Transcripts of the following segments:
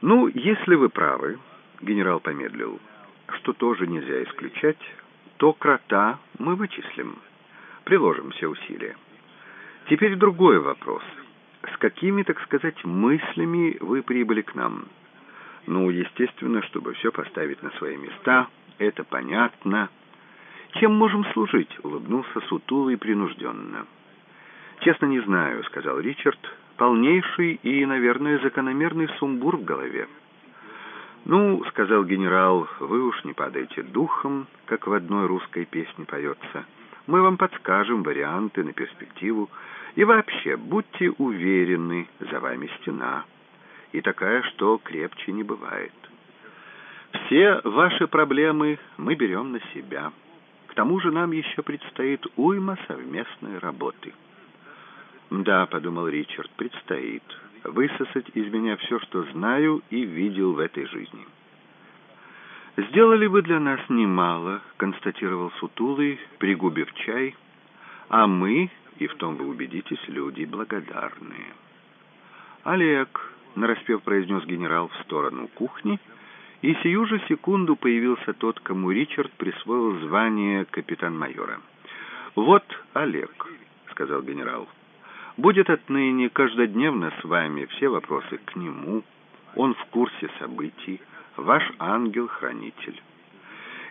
Ну, если вы правы, генерал помедлил, что тоже нельзя исключать, то крота мы вычислим. Приложим все усилия. Теперь другой вопрос. С какими, так сказать, мыслями вы прибыли к нам? Ну, естественно, чтобы все поставить на свои места, это понятно. Чем можем служить? Улыбнулся сутулый принужденно. Честно не знаю, сказал Ричард, полнейший и, наверное, закономерный сумбур в голове. «Ну, — сказал генерал, — вы уж не падайте духом, как в одной русской песне поется. Мы вам подскажем варианты на перспективу. И вообще, будьте уверены, за вами стена. И такая, что крепче не бывает. Все ваши проблемы мы берем на себя. К тому же нам еще предстоит уйма совместной работы». «Да», — подумал Ричард, — «предстоит» высосать из меня все, что знаю и видел в этой жизни. «Сделали вы для нас немало», — констатировал Сутулый, пригубив чай, «а мы, и в том вы убедитесь, люди благодарные». «Олег», — нараспев произнес генерал в сторону кухни, и сию же секунду появился тот, кому Ричард присвоил звание капитан-майора. «Вот Олег», — сказал генерал, — Будет отныне каждодневно с вами все вопросы к нему. Он в курсе событий, ваш ангел-хранитель.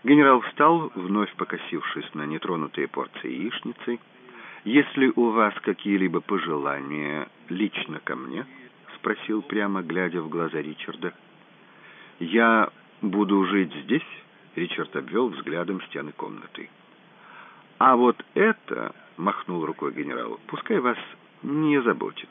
Генерал встал, вновь покосившись на нетронутые порции яичницы. «Если у вас какие-либо пожелания лично ко мне?» — спросил прямо, глядя в глаза Ричарда. «Я буду жить здесь?» — Ричард обвел взглядом стены комнаты. «А вот это...» — махнул рукой генерал. «Пускай вас не заботит.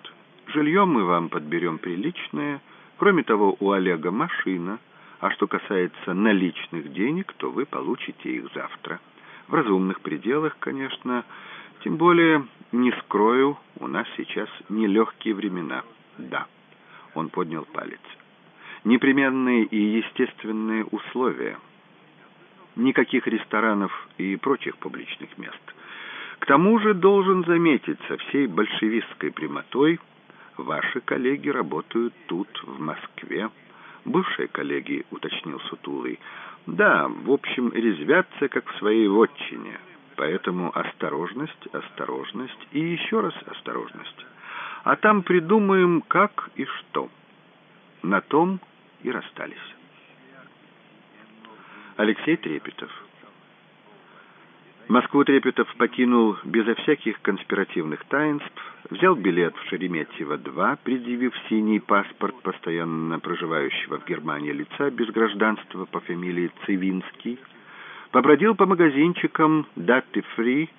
Жилье мы вам подберем приличное. Кроме того, у Олега машина. А что касается наличных денег, то вы получите их завтра. В разумных пределах, конечно. Тем более, не скрою, у нас сейчас нелегкие времена. Да, он поднял палец. Непременные и естественные условия. Никаких ресторанов и прочих публичных мест – к тому же должен заметить со всей большевистской прямотой, ваши коллеги работают тут, в Москве. Бывшие коллеги, уточнил Сутулый. Да, в общем, резвятся, как в своей вотчине. Поэтому осторожность, осторожность и еще раз осторожность. А там придумаем, как и что. На том и расстались. Алексей Трепетов Москву Трепетов покинул безо всяких конспиративных таинств, взял билет в Шереметьево-2, предъявив синий паспорт постоянно проживающего в Германии лица без гражданства по фамилии Цивинский, побродил по магазинчикам «Даты фри»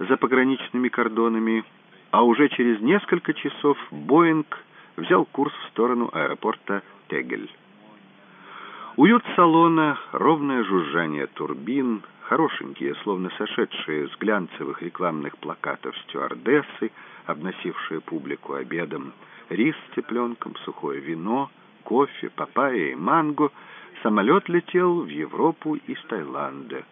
за пограничными кордонами, а уже через несколько часов «Боинг» взял курс в сторону аэропорта Тегель. Уют салона, ровное жужжание турбин — хорошенькие, словно сошедшие с глянцевых рекламных плакатов стюардессы, обносившие публику обедом, рис с цыпленком, сухое вино, кофе, папайя и манго, самолет летел в Европу из Таиланда.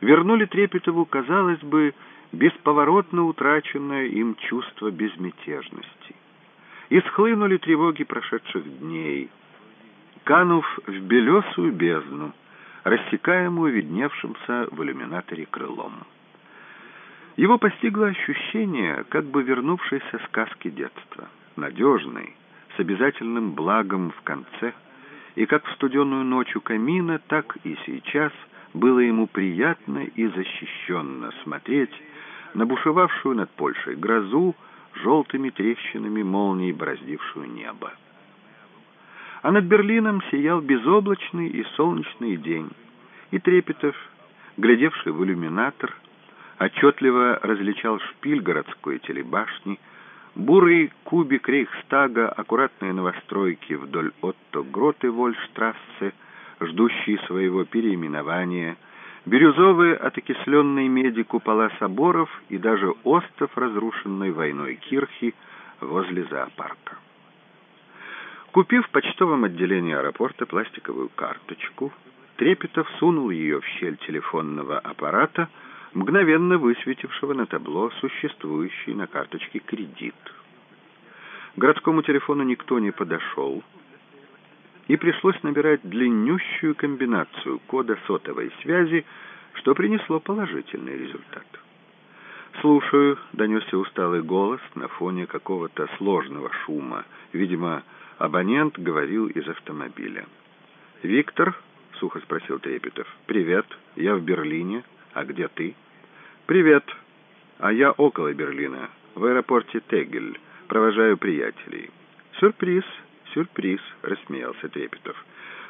Вернули Трепетову, казалось бы, бесповоротно утраченное им чувство безмятежности. И схлынули тревоги прошедших дней, канув в белесую бездну, рассекаемую видневшимся в иллюминаторе крылом. Его постигло ощущение, как бы вернувшейся сказки детства, надежной, с обязательным благом в конце, и как в студеную ночь у камина, так и сейчас было ему приятно и защищенно смотреть на бушевавшую над Польшей грозу, желтыми трещинами молний, бороздившую небо а над Берлином сиял безоблачный и солнечный день, и Трепетов, глядевший в иллюминатор, отчетливо различал шпиль городской телебашни, бурый кубик Рейхстага, аккуратные новостройки вдоль Отто-Гроты Вольштрассе, ждущие своего переименования, бирюзовые от окисленной меди купола соборов и даже остров разрушенной войной Кирхи возле зоопарка. Купив в почтовом отделении аэропорта пластиковую карточку, Трепетов сунул ее в щель телефонного аппарата, мгновенно высветившего на табло существующий на карточке кредит. Городскому телефону никто не подошел. и пришлось набирать длиннющую комбинацию кода сотовой связи, что принесло положительный результат. «Слушаю», — донесся усталый голос на фоне какого-то сложного шума. Видимо, абонент говорил из автомобиля. «Виктор?» — сухо спросил Трепетов. «Привет, я в Берлине. А где ты?» «Привет. А я около Берлина, в аэропорте Тегель. Провожаю приятелей». «Сюрприз, сюрприз», — рассмеялся Трепетов.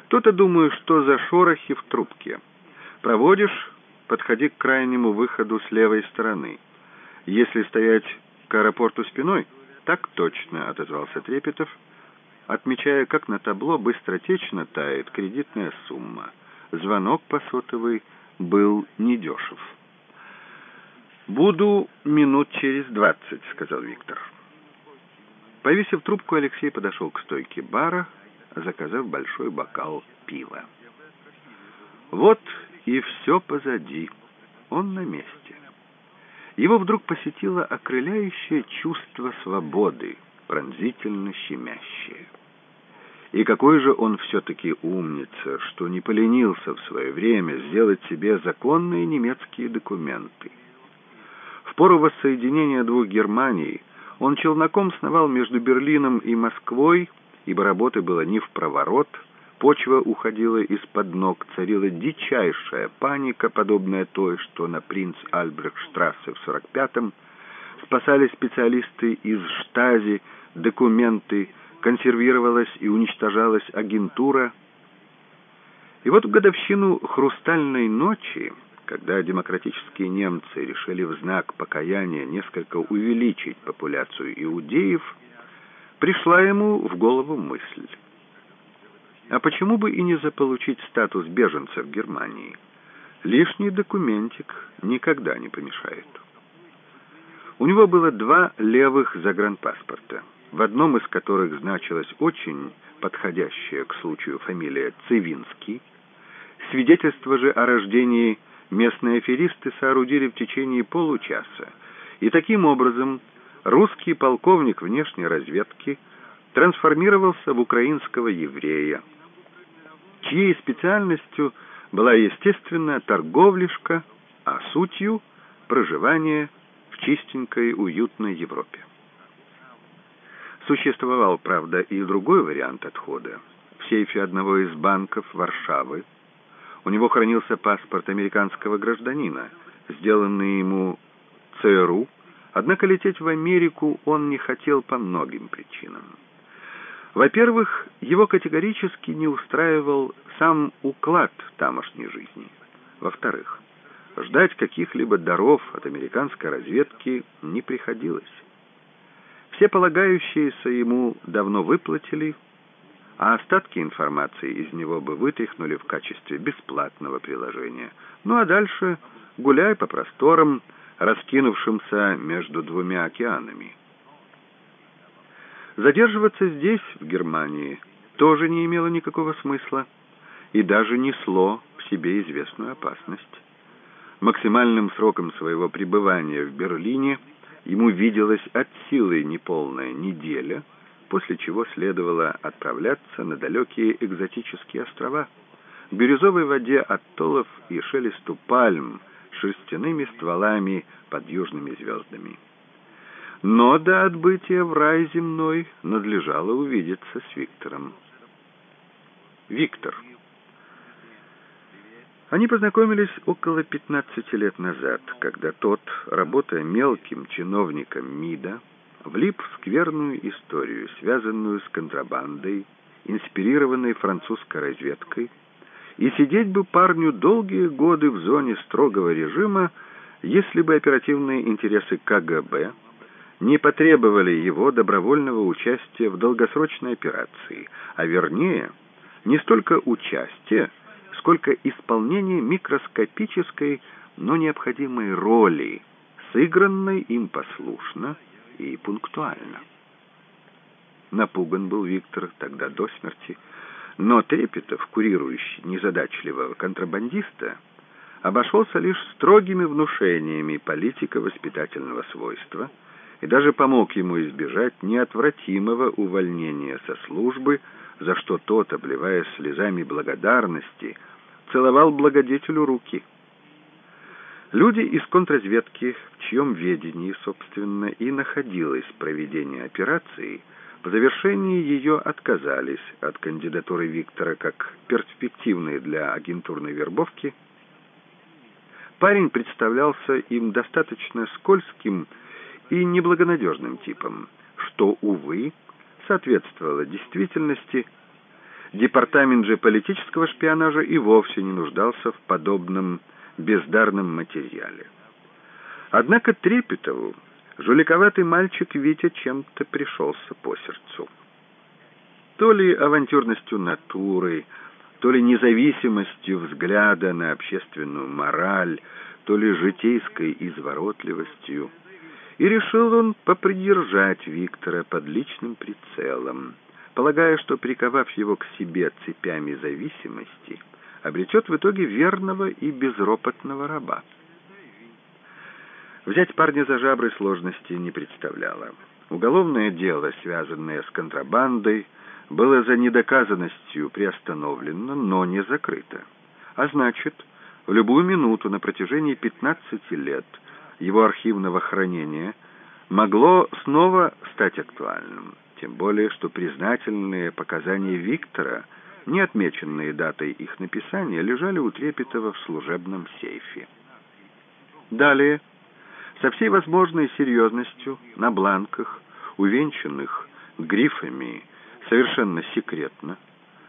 «То-то думаю, что за шорохи в трубке. Проводишь, подходи к крайнему выходу с левой стороны». «Если стоять к аэропорту спиной?» «Так точно», — отозвался Трепетов, отмечая, как на табло быстротечно тает кредитная сумма. Звонок по сотовой был недешев. «Буду минут через двадцать», — сказал Виктор. Повесив трубку, Алексей подошел к стойке бара, заказав большой бокал пива. Вот и все позади. Он на месте его вдруг посетило окрыляющее чувство свободы, пронзительно щемящее. И какой же он все-таки умница, что не поленился в свое время сделать себе законные немецкие документы. В пору воссоединения двух Германий он челноком сновал между Берлином и Москвой, ибо работы было не в проворот – Почва уходила из-под ног, царила дичайшая паника, подобная той, что на принц Альбрехштрассе в 45-м. Спасали специалисты из штази, документы, консервировалась и уничтожалась агентура. И вот в годовщину «Хрустальной ночи», когда демократические немцы решили в знак покаяния несколько увеличить популяцию иудеев, пришла ему в голову мысль. А почему бы и не заполучить статус беженца в Германии? Лишний документик никогда не помешает. У него было два левых загранпаспорта, в одном из которых значилась очень подходящая к случаю фамилия Цивинский. Свидетельство же о рождении местные аферисты соорудили в течение получаса, и таким образом русский полковник внешней разведки трансформировался в украинского еврея, чьей специальностью была, естественно, торговлишка, а сутью – проживание чистенькой, уютной Европе. Существовал, правда, и другой вариант отхода. В сейфе одного из банков Варшавы у него хранился паспорт американского гражданина, сделанный ему ЦРУ, однако лететь в Америку он не хотел по многим причинам. Во-первых, его категорически не устраивал сам уклад тамошней жизни. Во-вторых, ждать каких-либо даров от американской разведки не приходилось. Все полагающиеся ему давно выплатили, а остатки информации из него бы вытряхнули в качестве бесплатного приложения. Ну а дальше гуляй по просторам, раскинувшимся между двумя океанами. Задерживаться здесь, в Германии, тоже не имело никакого смысла и даже несло в себе известную опасность. Максимальным сроком своего пребывания в Берлине ему виделась от силы неполная неделя, после чего следовало отправляться на далекие экзотические острова, к бирюзовой воде оттолов и шелесту пальм шерстяными стволами под южными звездами. Но до отбытия в рай земной надлежало увидеться с Виктором. Виктор. Они познакомились около 15 лет назад, когда тот, работая мелким чиновником МИДа, влип в скверную историю, связанную с контрабандой, инспирированной французской разведкой, и сидеть бы парню долгие годы в зоне строгого режима, если бы оперативные интересы КГБ не потребовали его добровольного участия в долгосрочной операции, а вернее, не столько участия, сколько исполнение микроскопической, но необходимой роли, сыгранной им послушно и пунктуально. Напуган был Виктор тогда до смерти, но Трепетов, курирующий незадачливого контрабандиста, обошелся лишь строгими внушениями политика воспитательного свойства и даже помог ему избежать неотвратимого увольнения со службы за что тот, обливаясь слезами благодарности, целовал благодетелю руки. Люди из контрразведки, в чьем ведении, собственно, и находилось проведение операции, по завершении ее отказались от кандидатуры Виктора как перспективной для агентурной вербовки. Парень представлялся им достаточно скользким и неблагонадежным типом, что, увы, соответствовало действительности. Департамент же политического шпионажа и вовсе не нуждался в подобном бездарном материале. Однако Трепетову жуликоватый мальчик Витя чем-то пришелся по сердцу. То ли авантюрностью натуры, то ли независимостью взгляда на общественную мораль, то ли житейской изворотливостью – и решил он попридержать Виктора под личным прицелом, полагая, что, приковав его к себе цепями зависимости, обретет в итоге верного и безропотного раба. Взять парня за жабры сложности не представляло. Уголовное дело, связанное с контрабандой, было за недоказанностью приостановлено, но не закрыто. А значит, в любую минуту на протяжении 15 лет – его архивного хранения могло снова стать актуальным, тем более что признательные показания Виктора, не отмеченные датой их написания, лежали у Трепетова в служебном сейфе. Далее, со всей возможной серьезностью, на бланках, увенчанных грифами, совершенно секретно,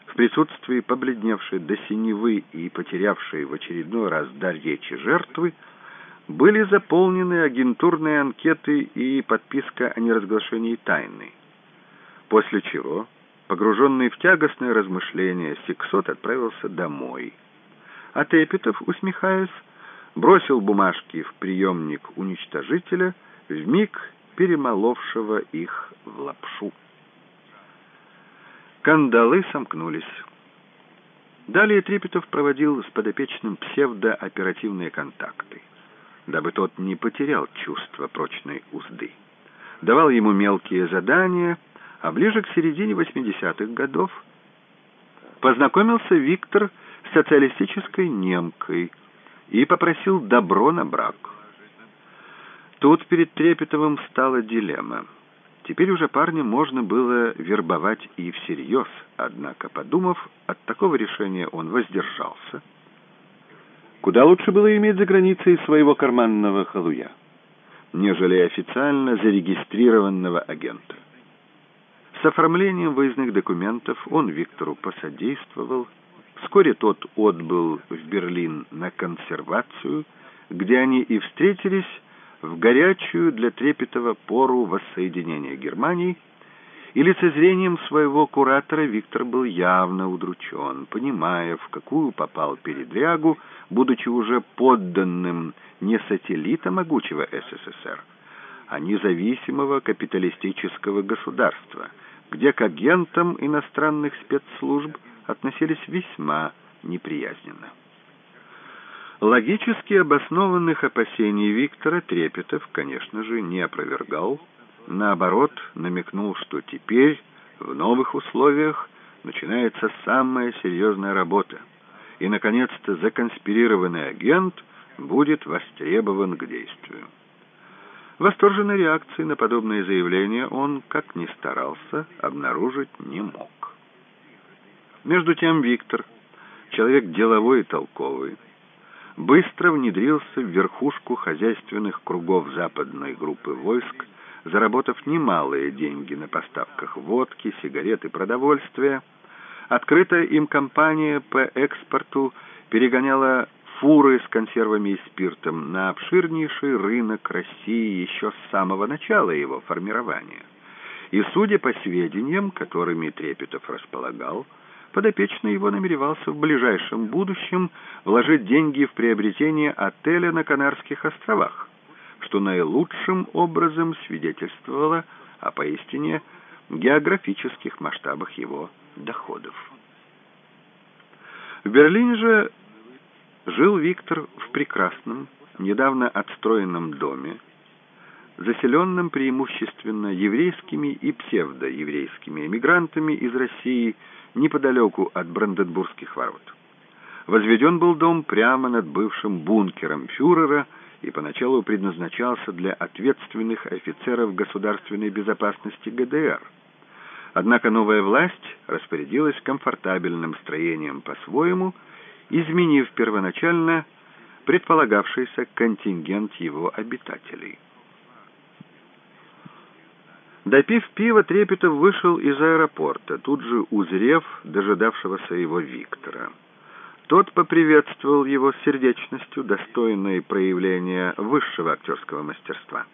в присутствии побледневшей до синевы и потерявшей в очередной раз дар речи жертвы, были заполнены агентурные анкеты и подписка о неразглашении тайны. После чего, погруженный в тягостное размышление, Сиксот отправился домой. А Тепетов, усмехаясь, бросил бумажки в приемник уничтожителя, вмиг перемоловшего их в лапшу. Кандалы сомкнулись. Далее Трепетов проводил с подопечным псевдооперативные контакты дабы тот не потерял чувство прочной узды. Давал ему мелкие задания, а ближе к середине 80-х годов познакомился Виктор с социалистической немкой и попросил добро на брак. Тут перед Трепетовым стала дилемма. Теперь уже парня можно было вербовать и всерьез, однако, подумав, от такого решения он воздержался – Куда лучше было иметь за границей своего карманного халуя, нежели официально зарегистрированного агента. С оформлением выездных документов он Виктору посодействовал. Вскоре тот отбыл в Берлин на консервацию, где они и встретились в горячую для Трепетова пору воссоединения Германии и лицезрением своего куратора Виктор был явно удручен, понимая, в какую попал передрягу, будучи уже подданным не сателлита могучего СССР, а независимого капиталистического государства, где к агентам иностранных спецслужб относились весьма неприязненно. Логически обоснованных опасений Виктора Трепетов, конечно же, не опровергал, наоборот, намекнул, что теперь, в новых условиях, начинается самая серьезная работа, и, наконец-то, законспирированный агент будет востребован к действию. Восторженной реакции на подобные заявления он, как ни старался, обнаружить не мог. Между тем Виктор, человек деловой и толковый, быстро внедрился в верхушку хозяйственных кругов западной группы войск заработав немалые деньги на поставках водки, сигарет и продовольствия. Открытая им компания по экспорту перегоняла фуры с консервами и спиртом на обширнейший рынок России еще с самого начала его формирования. И, судя по сведениям, которыми Трепетов располагал, подопечный его намеревался в ближайшем будущем вложить деньги в приобретение отеля на Канарских островах что наилучшим образом свидетельствовало о поистине географических масштабах его доходов. В Берлине же жил Виктор в прекрасном, недавно отстроенном доме, заселенным преимущественно еврейскими и псевдоеврейскими эмигрантами из России неподалеку от Бранденбургских ворот. Возведен был дом прямо над бывшим бункером фюрера и поначалу предназначался для ответственных офицеров государственной безопасности ГДР. Однако новая власть распорядилась комфортабельным строением по-своему, изменив первоначально предполагавшийся контингент его обитателей. Допив пива, Трепетов вышел из аэропорта, тут же узрев дожидавшегося его Виктора. Тот поприветствовал его сердечностью, достойной проявления высшего актерского мастерства.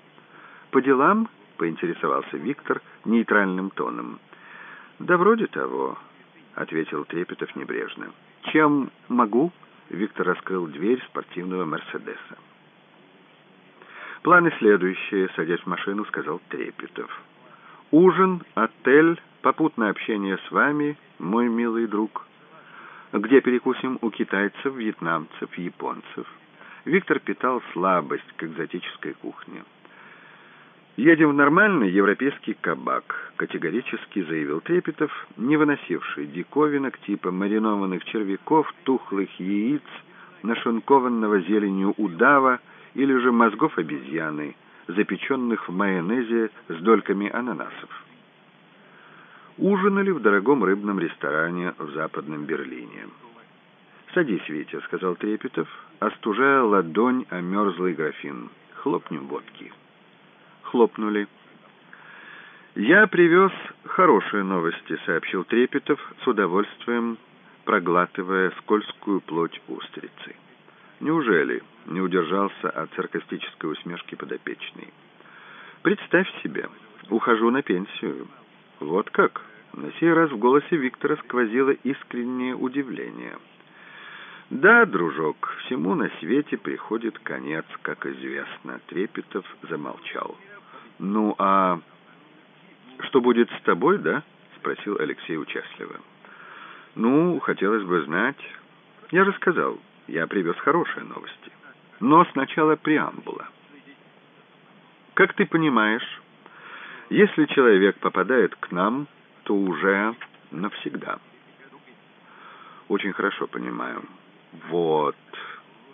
«По делам?» — поинтересовался Виктор нейтральным тоном. «Да вроде того», — ответил Трепетов небрежно. «Чем могу?» — Виктор раскрыл дверь спортивного «Мерседеса». «Планы следующие», — садясь в машину, сказал Трепетов. Ужин, отель, попутное общение с вами, мой милый друг. Где перекусим у китайцев, вьетнамцев, японцев. Виктор питал слабость к экзотической кухне. «Едем в нормальный европейский кабак», — категорически заявил Трепетов, не выносивший диковинок типа маринованных червяков, тухлых яиц, нашинкованного зеленью удава или же мозгов обезьяны — запеченных в майонезе с дольками ананасов. Ужинали в дорогом рыбном ресторане в Западном Берлине. «Садись, Витя», — сказал Трепетов, остужая ладонь о мерзлый графин. «Хлопнем водки». Хлопнули. «Я привез хорошие новости», — сообщил Трепетов с удовольствием, проглатывая скользкую плоть устрицы. «Неужели?» — не удержался от саркастической усмешки подопечный. «Представь себе, ухожу на пенсию». «Вот как?» На сей раз в голосе Виктора сквозило искреннее удивление. «Да, дружок, всему на свете приходит конец, как известно», — Трепетов замолчал. «Ну, а что будет с тобой, да?» — спросил Алексей участливо. «Ну, хотелось бы знать. Я же сказал, я привез хорошие новости. Но сначала преамбула. Как ты понимаешь, если человек попадает к нам, то уже навсегда. Очень хорошо понимаю. Вот.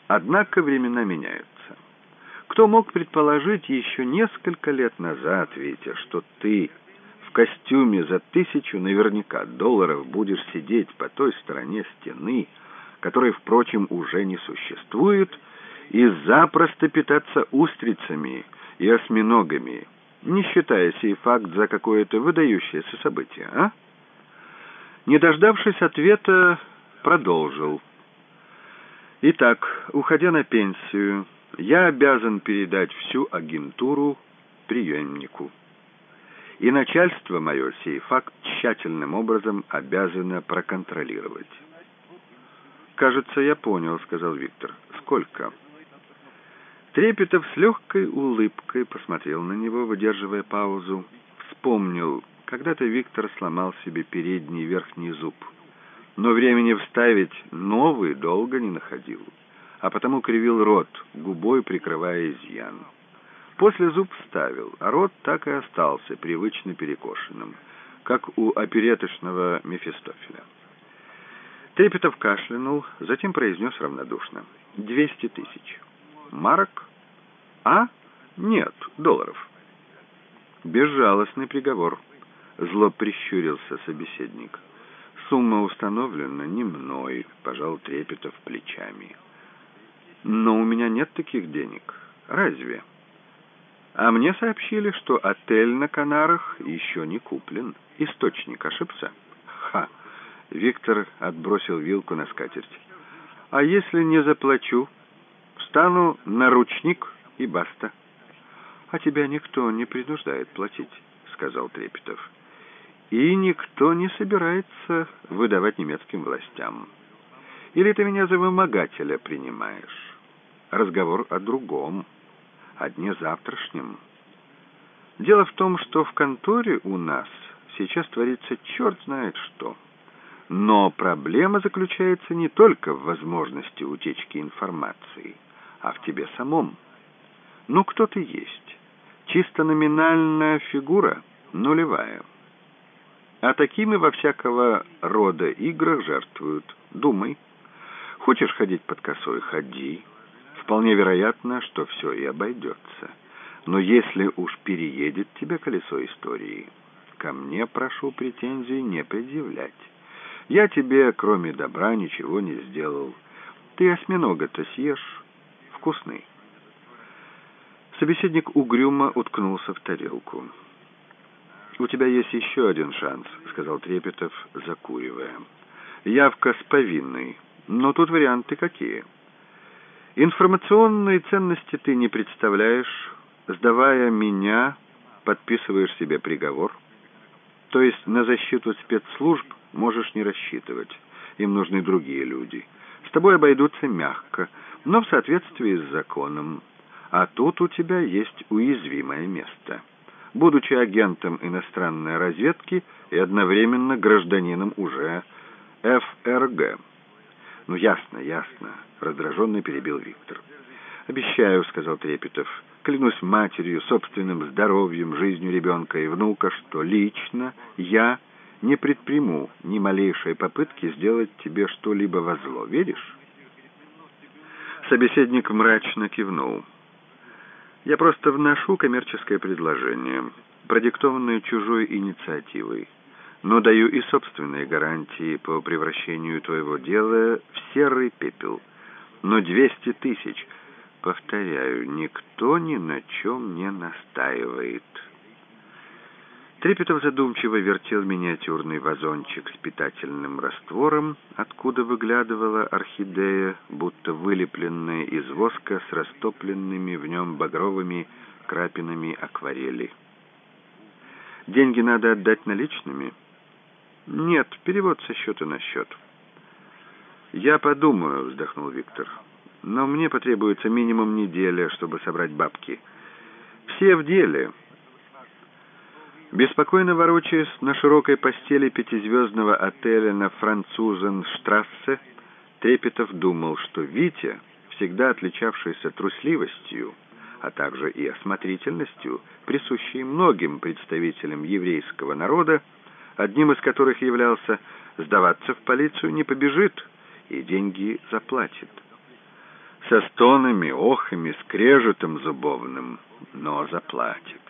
Однако времена меняются. Кто мог предположить еще несколько лет назад, Витя, что ты в костюме за тысячу наверняка долларов будешь сидеть по той стороне стены, которой, впрочем, уже не существует, и запросто питаться устрицами и осьминогами, не считая сей факт за какое-то выдающееся событие, а? Не дождавшись ответа, продолжил. Итак, уходя на пенсию, я обязан передать всю агентуру преемнику. И начальство мое сей факт тщательным образом обязано проконтролировать. «Кажется, я понял», — сказал Виктор. «Сколько?» Трепетов с легкой улыбкой посмотрел на него, выдерживая паузу. Вспомнил, когда-то Виктор сломал себе передний верхний зуб. Но времени вставить новый долго не находил, а потому кривил рот, губой прикрывая изъян. После зуб вставил, а рот так и остался привычно перекошенным, как у опереточного Мефистофеля. Трепетов кашлянул, затем произнес равнодушно. «Двести тысяч». «Марок?» «А? Нет, долларов». «Безжалостный приговор», — зло прищурился собеседник. «Сумма установлена не мной», — пожал Трепетов плечами. «Но у меня нет таких денег. Разве?» «А мне сообщили, что отель на Канарах еще не куплен. Источник ошибся?» «Ха!» Виктор отбросил вилку на скатерть. «А если не заплачу? Встану на ручник и баста». «А тебя никто не принуждает платить», — сказал Трепетов. «И никто не собирается выдавать немецким властям. Или ты меня за вымогателя принимаешь? Разговор о другом, о дне завтрашнем. Дело в том, что в конторе у нас сейчас творится черт знает что». Но проблема заключается не только в возможности утечки информации, а в тебе самом. Ну, кто ты есть? Чисто номинальная фигура нулевая. А такими во всякого рода играх жертвуют. Думай. Хочешь ходить под косой — ходи. Вполне вероятно, что все и обойдется. Но если уж переедет тебя колесо истории, ко мне прошу претензий не предъявлять. Я тебе, кроме добра, ничего не сделал. Ты осьминога-то съешь. Вкусный. Собеседник угрюмо уткнулся в тарелку. «У тебя есть еще один шанс», — сказал Трепетов, закуривая. «Явка с повинной. Но тут варианты какие?» «Информационные ценности ты не представляешь. Сдавая меня, подписываешь себе приговор. То есть на защиту спецслужб можешь не рассчитывать. Им нужны другие люди. С тобой обойдутся мягко, но в соответствии с законом. А тут у тебя есть уязвимое место. Будучи агентом иностранной разведки и одновременно гражданином уже ФРГ. «Ну, ясно, ясно», — раздраженно перебил Виктор. «Обещаю», — сказал Трепетов, — «клянусь матерью, собственным здоровьем, жизнью ребенка и внука, что лично я не предприму ни малейшей попытки сделать тебе что-либо во зло. Веришь?» Собеседник мрачно кивнул. Я просто вношу коммерческое предложение, продиктованное чужой инициативой, но даю и собственные гарантии по превращению твоего дела в серый пепел. Но двести тысяч, повторяю, никто ни на чем не настаивает». Трепетов задумчиво вертел миниатюрный вазончик с питательным раствором, откуда выглядывала орхидея, будто вылепленная из воска с растопленными в нем багровыми крапинами акварели. «Деньги надо отдать наличными?» «Нет, перевод со счета на счет». «Я подумаю», — вздохнул Виктор. «Но мне потребуется минимум неделя, чтобы собрать бабки. Все в деле». Беспокойно ворочаясь на широкой постели пятизвездного отеля на Французенштрассе, Трепетов думал, что Витя, всегда отличавшийся трусливостью, а также и осмотрительностью, присущей многим представителям еврейского народа, одним из которых являлся сдаваться в полицию не побежит и деньги заплатит. Со стонами, охами, скрежетом зубовным, но заплатит.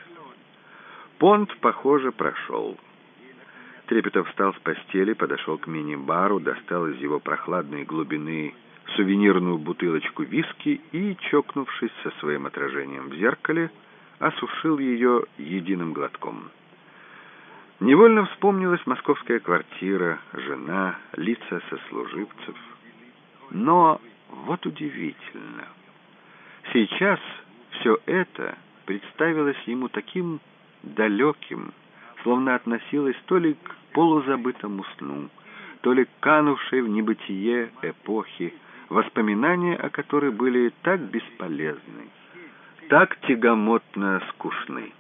Понт, похоже, прошел. Трепетов встал с постели, подошел к мини-бару, достал из его прохладной глубины сувенирную бутылочку виски и, чокнувшись со своим отражением в зеркале, осушил ее единым глотком. Невольно вспомнилась московская квартира, жена, лица сослуживцев. Но вот удивительно. Сейчас все это представилось ему таким далеким, словно относилась то ли к полузабытому сну, то ли к канувшей в небытие эпохи, воспоминания о которой были так бесполезны, так тягомотно скучны.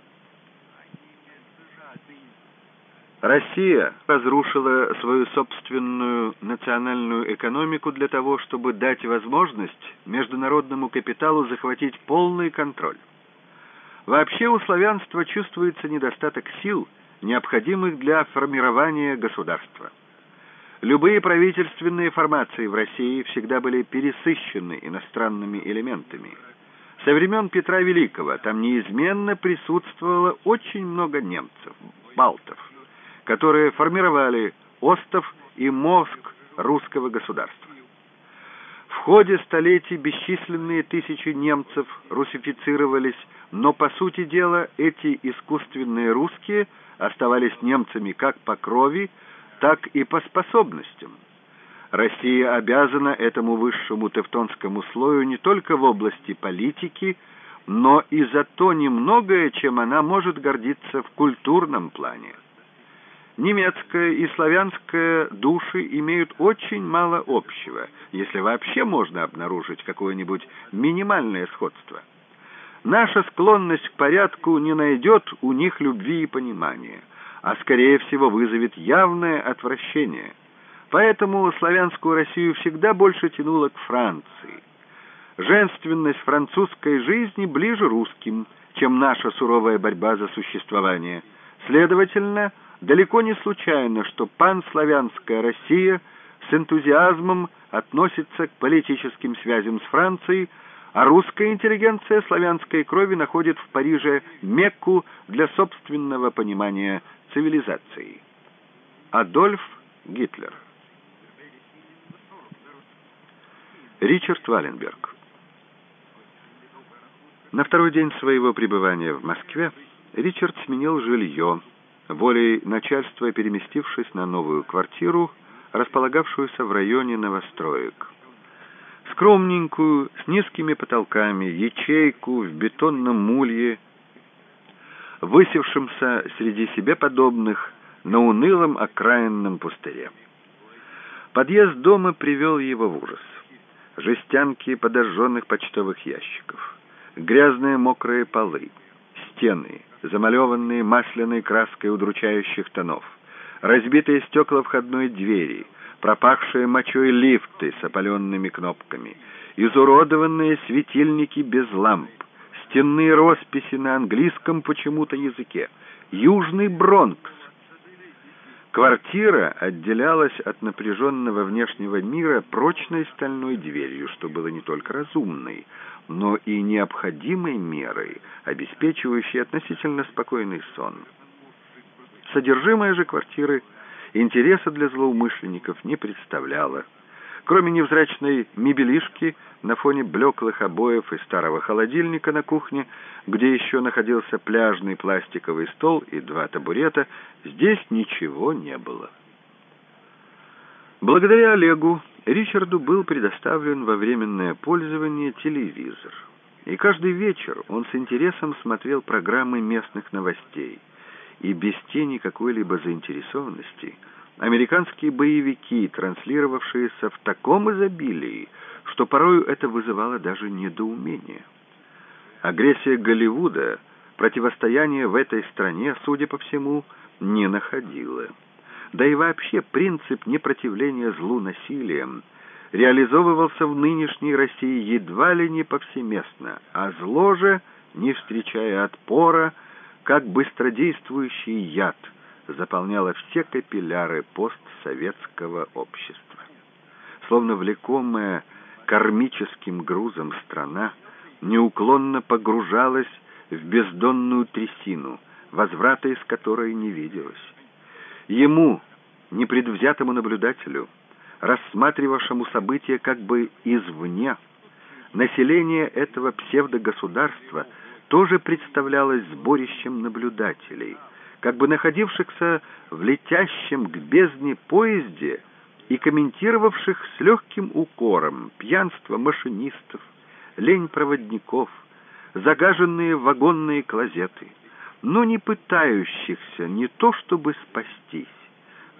Россия разрушила свою собственную национальную экономику для того, чтобы дать возможность международному капиталу захватить полный контроль. Вообще у славянства чувствуется недостаток сил, необходимых для формирования государства. Любые правительственные формации в России всегда были пересыщены иностранными элементами. Со времен Петра Великого там неизменно присутствовало очень много немцев, балтов, которые формировали остов и мозг русского государства. В ходе столетий бесчисленные тысячи немцев русифицировались, но, по сути дела, эти искусственные русские оставались немцами как по крови, так и по способностям. Россия обязана этому высшему тевтонскому слою не только в области политики, но и за то немногое, чем она может гордиться в культурном плане. Немецкая и славянская души имеют очень мало общего, если вообще можно обнаружить какое-нибудь минимальное сходство. Наша склонность к порядку не найдет у них любви и понимания, а скорее всего вызовет явное отвращение. Поэтому славянскую Россию всегда больше тянуло к Франции. Женственность французской жизни ближе русским, чем наша суровая борьба за существование. Следовательно, далеко не случайно, что панславянская Россия с энтузиазмом относится к политическим связям с Францией, а русская интеллигенция славянской крови находит в Париже Мекку для собственного понимания цивилизации. Адольф Гитлер Ричард Валенберг На второй день своего пребывания в Москве Ричард сменил жилье, волей начальства переместившись на новую квартиру, располагавшуюся в районе новостроек. Скромненькую, с низкими потолками, ячейку в бетонном мулье, высевшемся среди себе подобных на унылом окраинном пустыре. Подъезд дома привел его в ужас. Жестянки подожженных почтовых ящиков, грязные мокрые полы, стены, замалеванные масляной краской удручающих тонов, разбитые стекла входной двери, пропахшие мочой лифты с опаленными кнопками, изуродованные светильники без ламп, стенные росписи на английском почему-то языке, Южный Бронкс. Квартира отделялась от напряженного внешнего мира прочной стальной дверью, что было не только разумной, но и необходимой мерой, обеспечивающей относительно спокойный сон. Содержимое же квартиры интереса для злоумышленников не представляло. Кроме невзрачной мебелишки на фоне блеклых обоев и старого холодильника на кухне, где еще находился пляжный пластиковый стол и два табурета, здесь ничего не было. Благодаря Олегу Ричарду был предоставлен во временное пользование телевизор. И каждый вечер он с интересом смотрел программы местных новостей. И без тени какой-либо заинтересованности американские боевики, транслировавшиеся в таком изобилии, что порою это вызывало даже недоумение. Агрессия Голливуда противостояние в этой стране, судя по всему, не находила. Да и вообще принцип непротивления злу насилием реализовывался в нынешней России едва ли не повсеместно, а зло же, не встречая отпора, как быстродействующий яд, заполняло все капилляры постсоветского общества. Словно влекомая кармическим грузом страна неуклонно погружалась в бездонную трясину, возврата из которой не виделось. Ему, непредвзятому наблюдателю, рассматривавшему события как бы извне, население этого псевдогосударства тоже представлялось сборищем наблюдателей, как бы находившихся в летящем к бездне поезде и комментировавших с легким укором пьянство машинистов, лень проводников, загаженные вагонные клозеты — но не пытающихся не то чтобы спастись,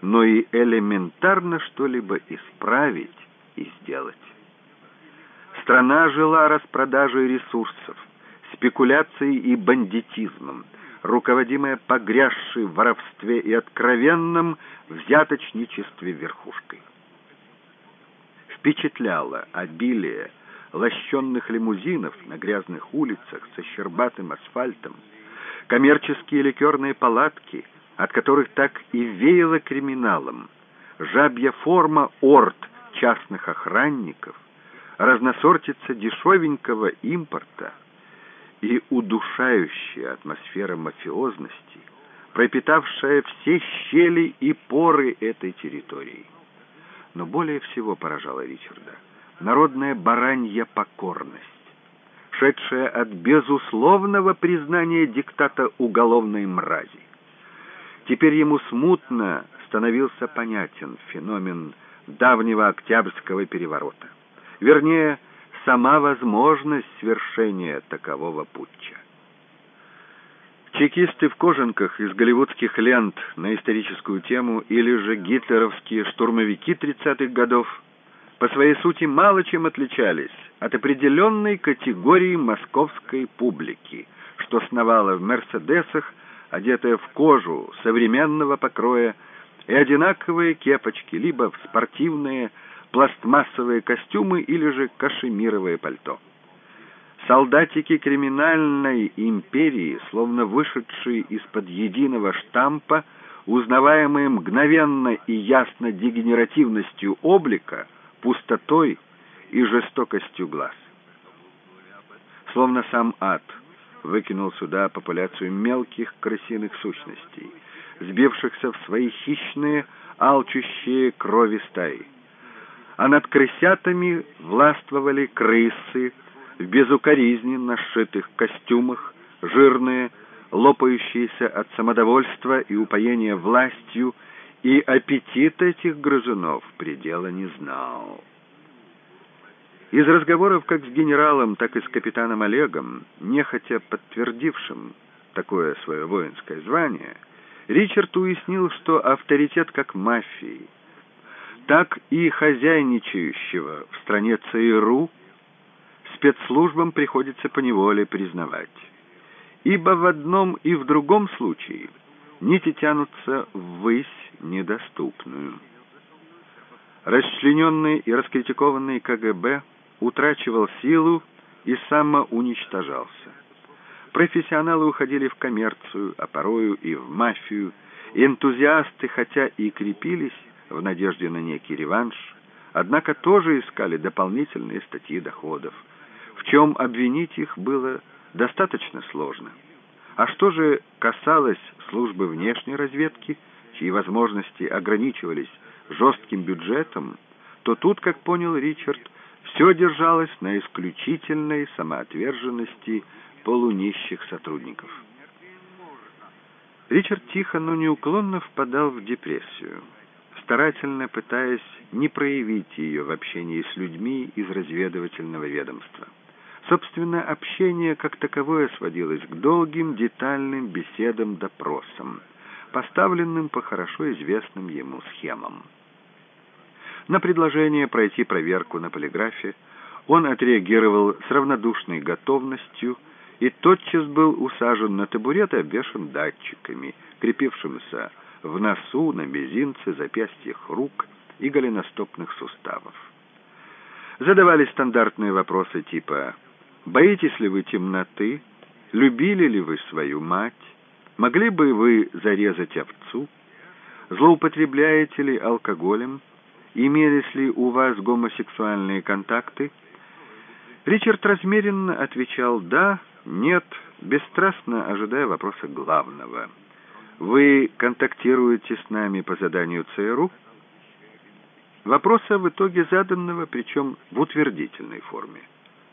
но и элементарно что-либо исправить и сделать. Страна жила распродажей ресурсов, спекуляцией и бандитизмом, руководимая погрязшей в воровстве и откровенном взяточничестве верхушкой. Впечатляло обилие лощенных лимузинов на грязных улицах со щербатым асфальтом, коммерческие ликерные палатки, от которых так и веяло криминалом, жабья форма орд частных охранников, разносортица дешевенького импорта и удушающая атмосфера мафиозности, пропитавшая все щели и поры этой территории. Но более всего поражала Ричарда народная баранья покорность шедшая от безусловного признания диктата уголовной мрази. Теперь ему смутно становился понятен феномен давнего Октябрьского переворота. Вернее, сама возможность свершения такового путча. Чекисты в кожанках из голливудских лент на историческую тему или же гитлеровские штурмовики 30-х годов по своей сути мало чем отличались от определенной категории московской публики, что сновала в «Мерседесах», одетая в кожу современного покроя, и одинаковые кепочки, либо в спортивные пластмассовые костюмы или же кашемировое пальто. солдатики криминальной империи, словно вышедшие из-под единого штампа, узнаваемые мгновенно и ясно дегенеративностью облика, пустотой и жестокостью глаз. Словно сам ад выкинул сюда популяцию мелких крысиных сущностей, сбившихся в свои хищные, алчущие крови стаи. А над крысятами властвовали крысы, в безукоризненно сшитых костюмах, жирные, лопающиеся от самодовольства и упоения властью, и аппетит этих грызунов предела не знал. Из разговоров как с генералом, так и с капитаном Олегом, нехотя подтвердившим такое свое воинское звание, Ричард уяснил, что авторитет как мафии, так и хозяйничающего в стране ЦРУ спецслужбам приходится поневоле признавать. Ибо в одном и в другом случае нити тянутся ввысь недоступную. Расчлененный и раскритикованный КГБ утрачивал силу и самоуничтожался. Профессионалы уходили в коммерцию, а порою и в мафию. Энтузиасты, хотя и крепились в надежде на некий реванш, однако тоже искали дополнительные статьи доходов – в чем обвинить их было достаточно сложно. А что же касалось службы внешней разведки, чьи возможности ограничивались жестким бюджетом, то тут, как понял Ричард, все держалось на исключительной самоотверженности полунищих сотрудников. Ричард тихо, но неуклонно впадал в депрессию, старательно пытаясь не проявить ее в общении с людьми из разведывательного ведомства. Собственно, общение как таковое сводилось к долгим детальным беседам-допросам, поставленным по хорошо известным ему схемам. На предложение пройти проверку на полиграфе он отреагировал с равнодушной готовностью и тотчас был усажен на табурет и обвешан датчиками, крепившимся в носу, на мизинце, запястьях рук и голеностопных суставов. Задавали стандартные вопросы типа Боитесь ли вы темноты? Любили ли вы свою мать? Могли бы вы зарезать овцу? Злоупотребляете ли алкоголем? Имелись ли у вас гомосексуальные контакты? Ричард размеренно отвечал «да», «нет», бесстрастно ожидая вопроса главного. «Вы контактируете с нами по заданию ЦРУ?» Вопроса в итоге заданного, причем в утвердительной форме.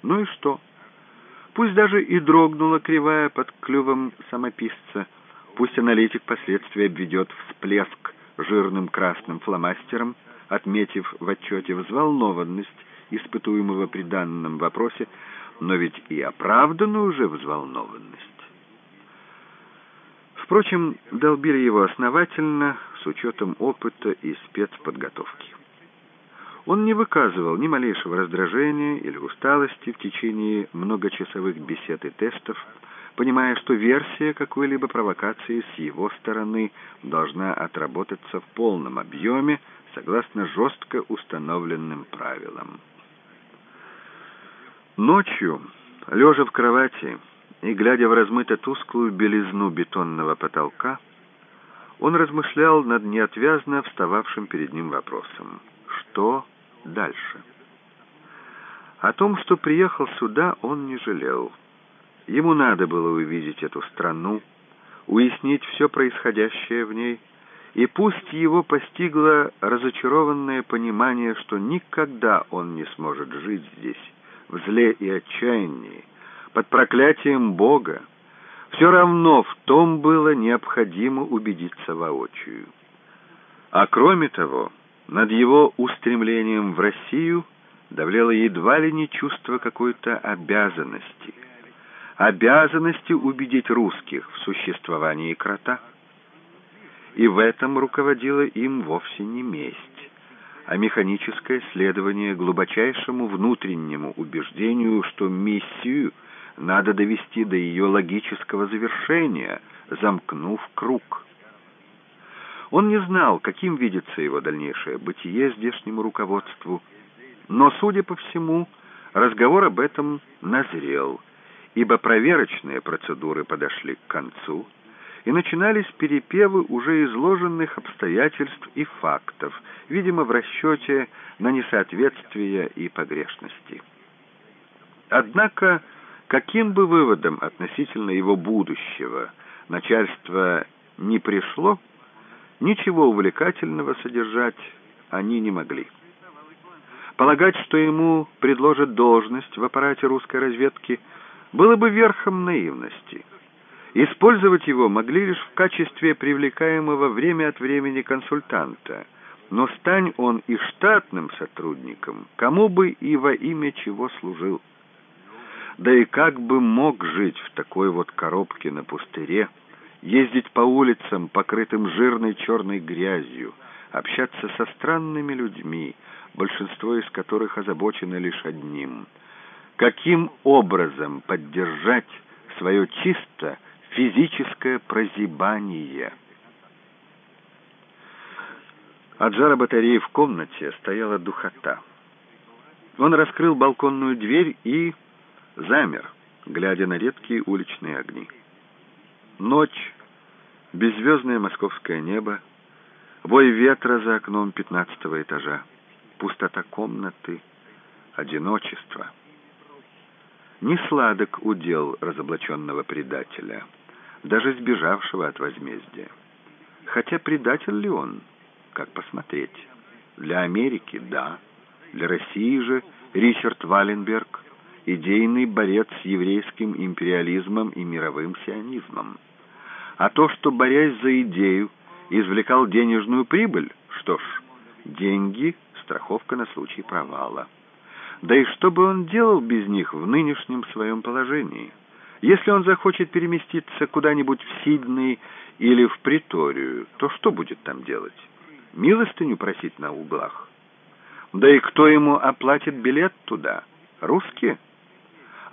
Ну и что? Пусть даже и дрогнула кривая под клювом самописца, пусть аналитик впоследствии обведет всплеск жирным красным фломастером, отметив в отчете взволнованность испытуемого при данном вопросе, но ведь и оправданную уже взволнованность. Впрочем, долбили его основательно с учетом опыта и спецподготовки. Он не выказывал ни малейшего раздражения или усталости в течение многочасовых бесед и тестов, понимая, что версия какой-либо провокации с его стороны должна отработаться в полном объеме согласно жестко установленным правилам. Ночью, лежа в кровати и глядя в размыто-тусклую белизну бетонного потолка, он размышлял над неотвязно встававшим перед ним вопросом. Что дальше. О том, что приехал сюда, он не жалел. Ему надо было увидеть эту страну, уяснить все происходящее в ней, и пусть его постигло разочарованное понимание, что никогда он не сможет жить здесь, в зле и отчаянии, под проклятием Бога, все равно в том было необходимо убедиться воочию. А кроме того, над его устремлением в Россию давлело едва ли не чувство какой-то обязанности. Обязанности убедить русских в существовании крота. И в этом руководила им вовсе не месть, а механическое следование глубочайшему внутреннему убеждению, что миссию надо довести до ее логического завершения, замкнув круг. Он не знал, каким видится его дальнейшее бытие здешнему руководству, но, судя по всему, разговор об этом назрел, ибо проверочные процедуры подошли к концу, и начинались перепевы уже изложенных обстоятельств и фактов, видимо, в расчете на несоответствия и погрешности. Однако, каким бы выводом относительно его будущего начальство не пришло, ничего увлекательного содержать они не могли. Полагать, что ему предложат должность в аппарате русской разведки, было бы верхом наивности. Использовать его могли лишь в качестве привлекаемого время от времени консультанта, но стань он и штатным сотрудником, кому бы и во имя чего служил. Да и как бы мог жить в такой вот коробке на пустыре, ездить по улицам, покрытым жирной черной грязью, общаться со странными людьми, большинство из которых озабочено лишь одним — каким образом поддержать свое чисто физическое прозябание. От жара батареи в комнате стояла духота. Он раскрыл балконную дверь и замер, глядя на редкие уличные огни. Ночь, беззвездное московское небо, вой ветра за окном пятнадцатого этажа, пустота комнаты, одиночество. Не сладок удел разоблаченного предателя, даже сбежавшего от возмездия. Хотя предатель ли он, как посмотреть? Для Америки – да, для России же Ричард Валенберг – идейный борец с еврейским империализмом и мировым сионизмом. А то, что, борясь за идею, извлекал денежную прибыль, что ж, деньги – страховка на случай провала. Да и что бы он делал без них в нынешнем своем положении? Если он захочет переместиться куда-нибудь в Сидней или в Приторию, то что будет там делать? Милостыню просить на углах? Да и кто ему оплатит билет туда? Русские?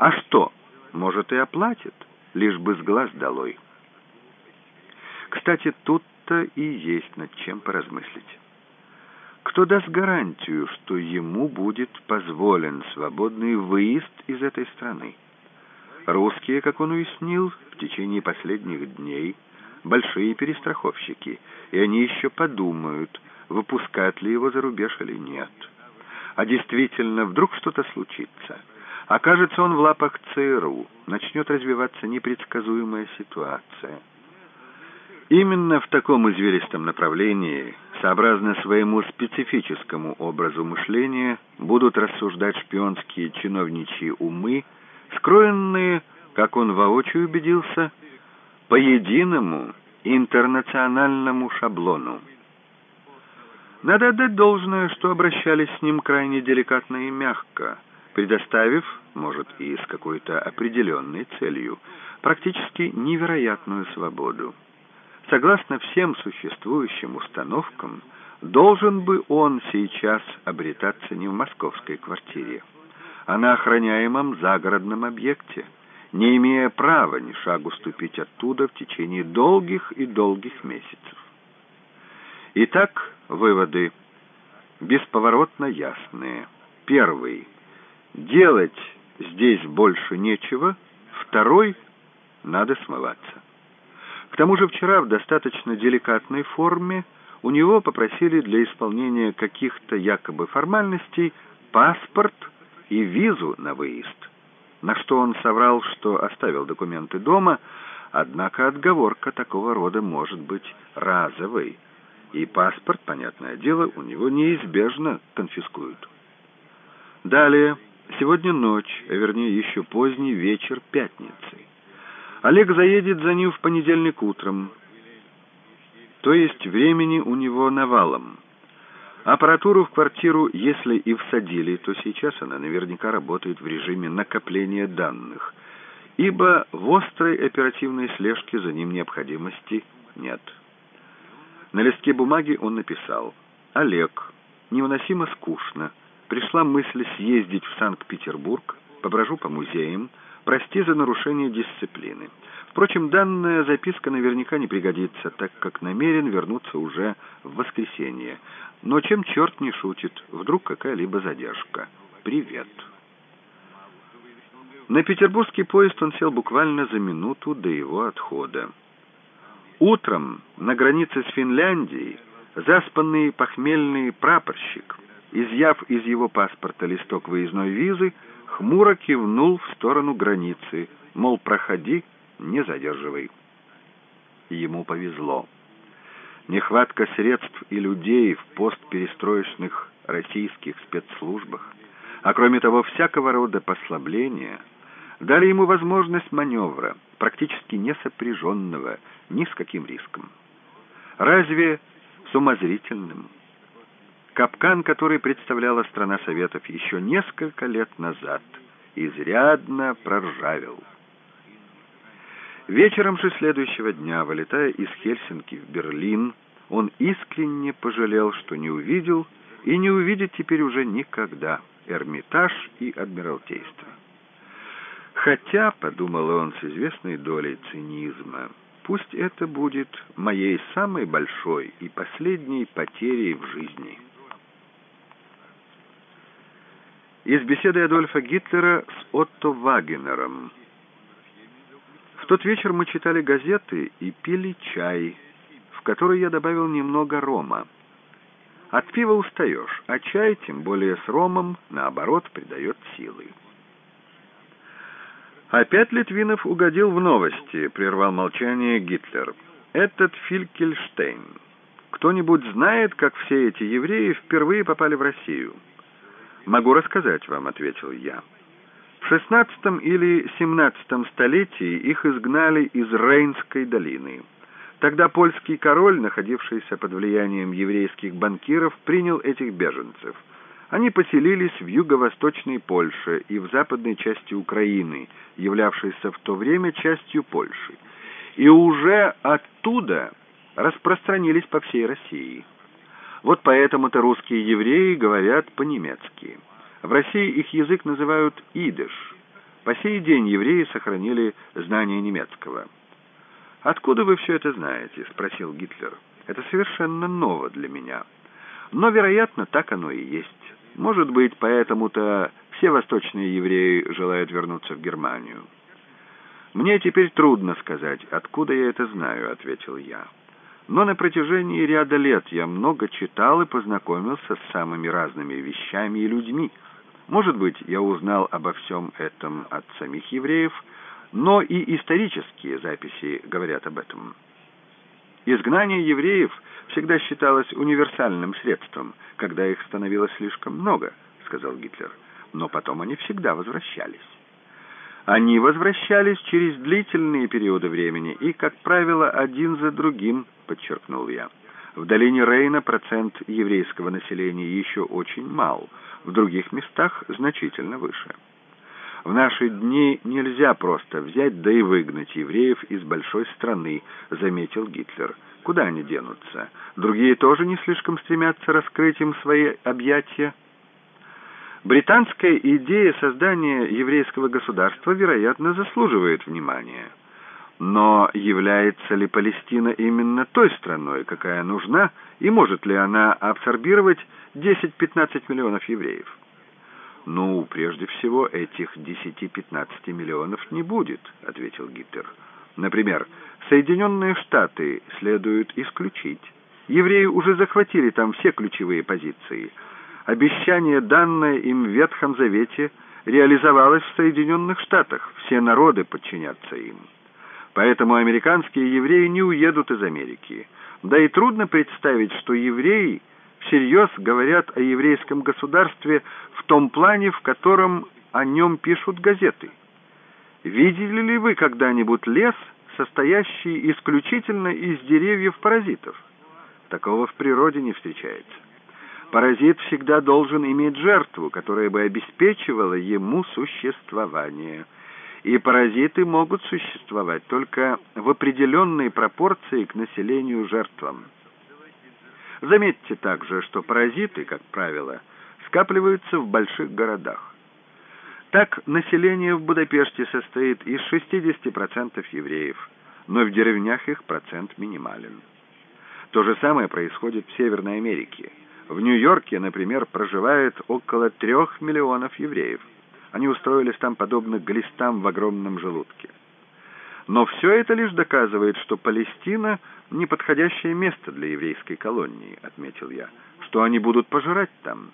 А что, может и оплатит, лишь бы с глаз долой. Кстати, тут-то и есть над чем поразмыслить. Кто даст гарантию, что ему будет позволен свободный выезд из этой страны? Русские, как он уяснил, в течение последних дней большие перестраховщики, и они еще подумают, выпускать ли его за рубеж или нет. А действительно, вдруг что-то случится. Окажется он в лапах ЦРУ, начнет развиваться непредсказуемая ситуация. Именно в таком извилистом направлении сообразно своему специфическому образу мышления, будут рассуждать шпионские чиновничьи умы, скроенные, как он воочию убедился, по единому интернациональному шаблону. Надо отдать должное, что обращались с ним крайне деликатно и мягко, предоставив, может, и с какой-то определенной целью, практически невероятную свободу. Согласно всем существующим установкам, должен бы он сейчас обретаться не в московской квартире, а на охраняемом загородном объекте, не имея права ни шагу ступить оттуда в течение долгих и долгих месяцев. Итак, выводы бесповоротно ясные. Первый. Делать здесь больше нечего. Второй. Надо смываться. К тому же вчера в достаточно деликатной форме у него попросили для исполнения каких-то якобы формальностей паспорт и визу на выезд, на что он соврал, что оставил документы дома, однако отговорка такого рода может быть разовой, и паспорт, понятное дело, у него неизбежно конфискуют. Далее, сегодня ночь, а вернее еще поздний вечер пятницы. Олег заедет за ним в понедельник утром. То есть времени у него навалом. Аппаратуру в квартиру, если и всадили, то сейчас она наверняка работает в режиме накопления данных, ибо в острой оперативной слежке за ним необходимости нет. На листке бумаги он написал «Олег, невыносимо скучно. Пришла мысль съездить в Санкт-Петербург, поброжу по музеям, Прости за нарушение дисциплины. Впрочем, данная записка наверняка не пригодится, так как намерен вернуться уже в воскресенье. Но чем черт не шутит, вдруг какая-либо задержка. Привет. На петербургский поезд он сел буквально за минуту до его отхода. Утром на границе с Финляндией заспанный похмельный прапорщик, изъяв из его паспорта листок выездной визы, хмуро кивнул в сторону границы, мол, проходи, не задерживай. Ему повезло. Нехватка средств и людей в постперестроечных российских спецслужбах, а кроме того всякого рода послабления, дали ему возможность маневра, практически не сопряженного ни с каким риском. Разве с умозрительным? Капкан, который представляла страна Советов еще несколько лет назад, изрядно проржавел. Вечером же следующего дня, вылетая из Хельсинки в Берлин, он искренне пожалел, что не увидел и не увидит теперь уже никогда Эрмитаж и Адмиралтейство. Хотя, подумал он с известной долей цинизма, пусть это будет моей самой большой и последней потерей в жизни. Из беседы Адольфа Гитлера с Отто Вагенером – в тот вечер мы читали газеты и пили чай, в который я добавил немного рома. От пива устаешь, а чай, тем более с ромом, наоборот, придает силы. Опять Литвинов угодил в новости, прервал молчание Гитлер. Этот Филькельштейн. Кто-нибудь знает, как все эти евреи впервые попали в Россию? Могу рассказать вам, ответил я. В XVI или XVII столетии их изгнали из Рейнской долины. Тогда польский король, находившийся под влиянием еврейских банкиров, принял этих беженцев. Они поселились в юго-восточной Польше и в западной части Украины, являвшейся в то время частью Польши. И уже оттуда распространились по всей России. Вот поэтому-то русские евреи говорят по-немецки. В России их язык называют идыш. По сей день евреи сохранили знание немецкого. «Откуда вы все это знаете?» — спросил Гитлер. «Это совершенно ново для меня. Но, вероятно, так оно и есть. Может быть, поэтому-то все восточные евреи желают вернуться в Германию». «Мне теперь трудно сказать, откуда я это знаю», — ответил я. «Но на протяжении ряда лет я много читал и познакомился с самыми разными вещами и людьми». Может быть, я узнал обо всем этом от самих евреев, но и исторические записи говорят об этом. Изгнание евреев всегда считалось универсальным средством, когда их становилось слишком много, сказал Гитлер. Но потом они всегда возвращались. Они возвращались через длительные периоды времени и, как правило, один за другим, подчеркнул я. В долине Рейна процент еврейского населения еще очень мал – в других местах значительно выше. В наши дни нельзя просто взять да и выгнать евреев из большой страны, заметил Гитлер. Куда они денутся? Другие тоже не слишком стремятся раскрыть им свои объятия. Британская идея создания еврейского государства, вероятно, заслуживает внимания. Но является ли Палестина именно той страной, какая нужна, и может ли она абсорбировать 10-15 миллионов евреев? «Ну, прежде всего, этих 10-15 миллионов не будет», — ответил Гитлер. «Например, Соединенные Штаты следует исключить. Евреи уже захватили там все ключевые позиции. Обещание, данное им в Ветхом Завете, реализовалось в Соединенных Штатах. Все народы подчинятся им». Поэтому американские евреи не уедут из Америки. Да и трудно представить, что евреи всерьез говорят о еврейском государстве в том плане, в котором о нем пишут газеты. Видели ли вы когда-нибудь лес, состоящий исключительно из деревьев-паразитов? Такого в природе не встречается. Паразит всегда должен иметь жертву, которая бы обеспечивала ему существование – и паразиты могут существовать только в определенной пропорции к населению жертвам. Заметьте также, что паразиты, как правило, скапливаются в больших городах. Так, население в Будапеште состоит из 60% евреев, но в деревнях их процент минимален. То же самое происходит в Северной Америке. В Нью-Йорке, например, проживает около трех миллионов евреев. Они устроились там подобно глистам в огромном желудке. Но все это лишь доказывает, что Палестина — неподходящее место для еврейской колонии, — отметил я, — что они будут пожирать там.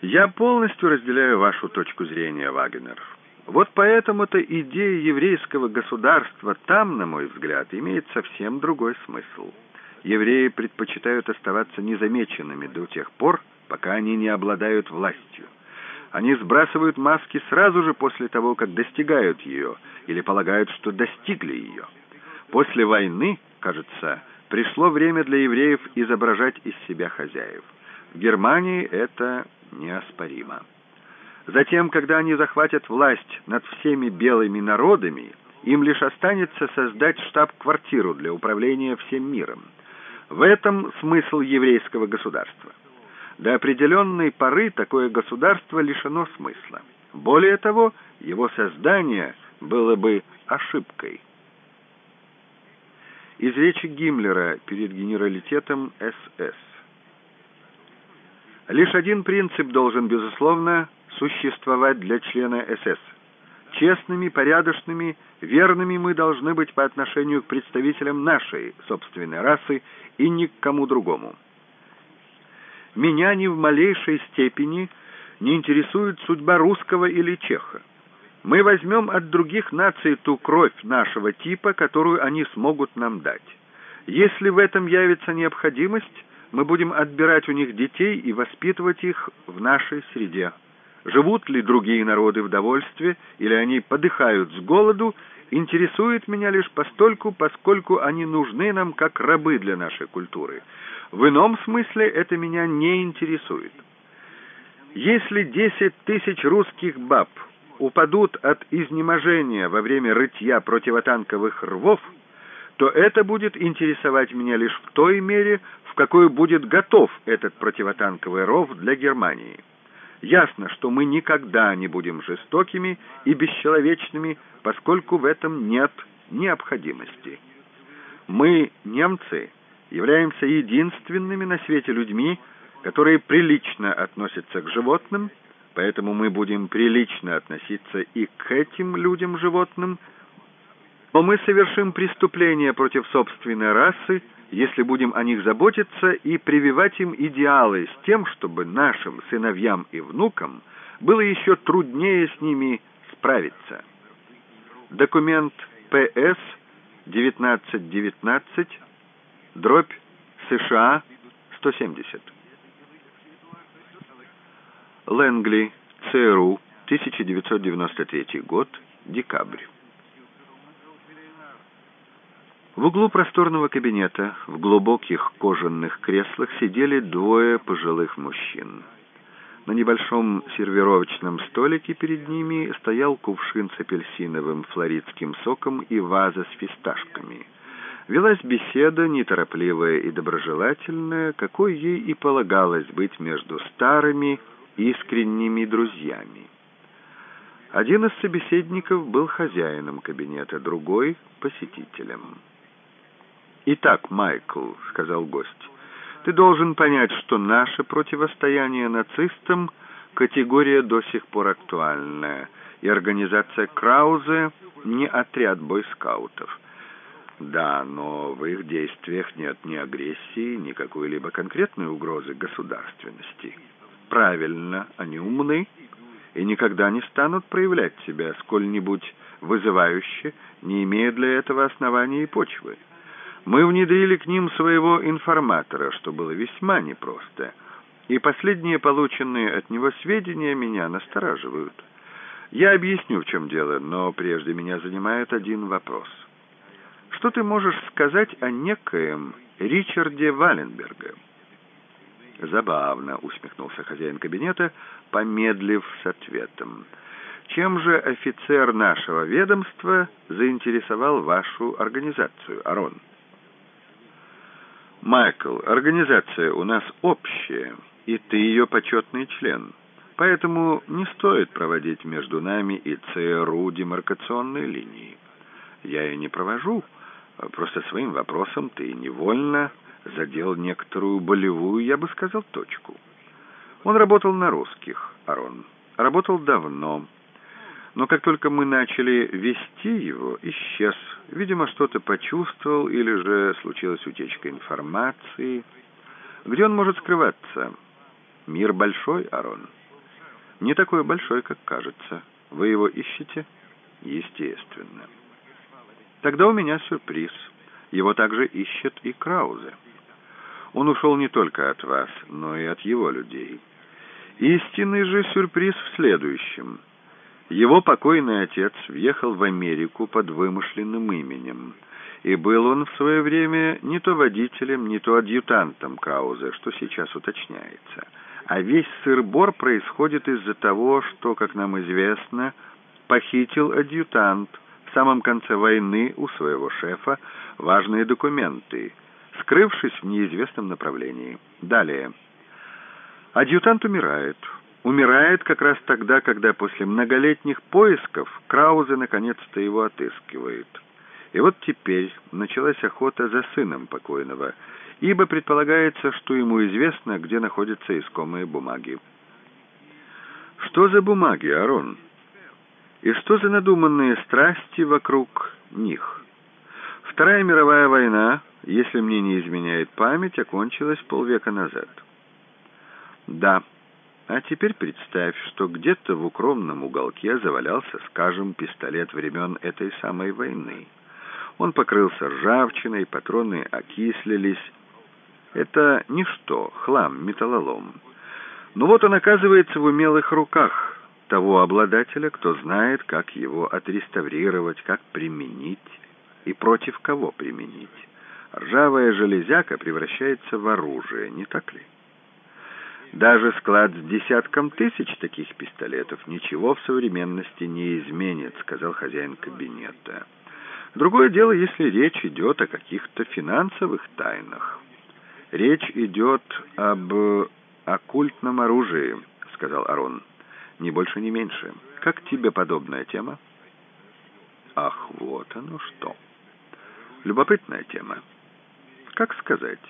Я полностью разделяю вашу точку зрения, Вагнер. Вот поэтому-то идея еврейского государства там, на мой взгляд, имеет совсем другой смысл. Евреи предпочитают оставаться незамеченными до тех пор, пока они не обладают властью. Они сбрасывают маски сразу же после того, как достигают ее, или полагают, что достигли ее. После войны, кажется, пришло время для евреев изображать из себя хозяев. В Германии это неоспоримо. Затем, когда они захватят власть над всеми белыми народами, им лишь останется создать штаб-квартиру для управления всем миром. В этом смысл еврейского государства. До определенной поры такое государство лишено смысла. Более того, его создание было бы ошибкой. Из речи Гиммлера перед генералитетом СС. Лишь один принцип должен, безусловно, существовать для члена СС. Честными, порядочными, верными мы должны быть по отношению к представителям нашей собственной расы и ни к кому другому меня ни в малейшей степени не интересует судьба русского или чеха. Мы возьмем от других наций ту кровь нашего типа, которую они смогут нам дать. Если в этом явится необходимость, мы будем отбирать у них детей и воспитывать их в нашей среде. Живут ли другие народы в довольстве, или они подыхают с голоду, интересует меня лишь постольку, поскольку они нужны нам как рабы для нашей культуры. В ином смысле это меня не интересует. Если десять тысяч русских баб упадут от изнеможения во время рытья противотанковых рвов, то это будет интересовать меня лишь в той мере, в какой будет готов этот противотанковый ров для Германии. Ясно, что мы никогда не будем жестокими и бесчеловечными, поскольку в этом нет необходимости. Мы, немцы, являемся единственными на свете людьми, которые прилично относятся к животным, поэтому мы будем прилично относиться и к этим людям-животным, но мы совершим преступление против собственной расы, если будем о них заботиться и прививать им идеалы с тем, чтобы нашим сыновьям и внукам было еще труднее с ними справиться. Документ ПС 1919 дробь США 170. Лэнгли, ЦРУ, 1993 год, декабрь. В углу просторного кабинета в глубоких кожаных креслах сидели двое пожилых мужчин. На небольшом сервировочном столике перед ними стоял кувшин с апельсиновым флоридским соком и ваза с фисташками – Велась беседа, неторопливая и доброжелательная, какой ей и полагалось быть между старыми, искренними друзьями. Один из собеседников был хозяином кабинета, другой — посетителем. «Итак, Майкл», — сказал гость, — «ты должен понять, что наше противостояние нацистам — категория до сих пор актуальная, и организация Краузе — не отряд бойскаутов». Да, но в их действиях нет ни агрессии, ни какой-либо конкретной угрозы государственности. Правильно, они умны и никогда не станут проявлять себя сколь-нибудь вызывающе, не имея для этого оснований и почвы. Мы внедрили к ним своего информатора, что было весьма непросто, и последние полученные от него сведения меня настораживают. Я объясню, в чем дело, но прежде меня занимает один вопрос — что ты можешь сказать о некоем Ричарде Валенберге?» «Забавно», — усмехнулся хозяин кабинета, помедлив с ответом. «Чем же офицер нашего ведомства заинтересовал вашу организацию, Арон?» «Майкл, организация у нас общая, и ты ее почетный член, поэтому не стоит проводить между нами и ЦРУ демаркационной линии. Я и не провожу». Просто своим вопросом ты невольно задел некоторую болевую, я бы сказал, точку. Он работал на русских, Арон. работал давно, но как только мы начали вести его, исчез. Видимо, что-то почувствовал или же случилась утечка информации. Где он может скрываться? Мир большой, Арон. Не такой большой, как кажется. Вы его ищете? Естественно. Тогда у меня сюрприз. Его также ищет и Краузе. Он ушел не только от вас, но и от его людей. Истинный же сюрприз в следующем. Его покойный отец въехал в Америку под вымышленным именем, и был он в свое время не то водителем, не то адъютантом Краузе, что сейчас уточняется. А весь сыр-бор происходит из-за того, что, как нам известно, похитил адъютант в самом конце войны у своего шефа важные документы, скрывшись в неизвестном направлении. Далее. Адъютант умирает. Умирает как раз тогда, когда после многолетних поисков Краузе наконец-то его отыскивает. И вот теперь началась охота за сыном покойного, ибо предполагается, что ему известно, где находятся искомые бумаги. Что за бумаги, Арон? И что за надуманные страсти вокруг них? Вторая мировая война, если мне не изменяет память, окончилась полвека назад. Да, а теперь представь, что где-то в укромном уголке завалялся, скажем, пистолет времен этой самой войны. Он покрылся ржавчиной, патроны окислились. Это ничто, хлам, металлолом. Но вот он оказывается в умелых руках того обладателя, кто знает, как его отреставрировать, как применить и против кого применить. Ржавая железяка превращается в оружие, не так ли? Даже склад с десятком тысяч таких пистолетов ничего в современности не изменит, сказал хозяин кабинета. Другое дело, если речь идет о каких-то финансовых тайнах. Речь идет об оккультном оружии, сказал Арон. Ни больше, ни меньше. Как тебе подобная тема? Ах, вот оно что. Любопытная тема. Как сказать?